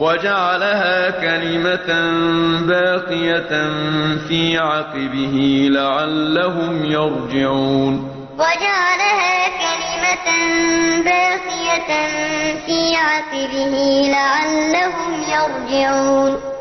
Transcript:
وَجَعَلَهَا كَلِمَةً بَاقِيَةً فِي عَقِبِهِ لَعَلَّهُمْ يَرْجِعُونَ. وَجَعَلَهَا كَلِمَةً بَاقِيَةً فِي عَقِبِهِ لَعَلَّهُمْ يَرْجِعُونَ.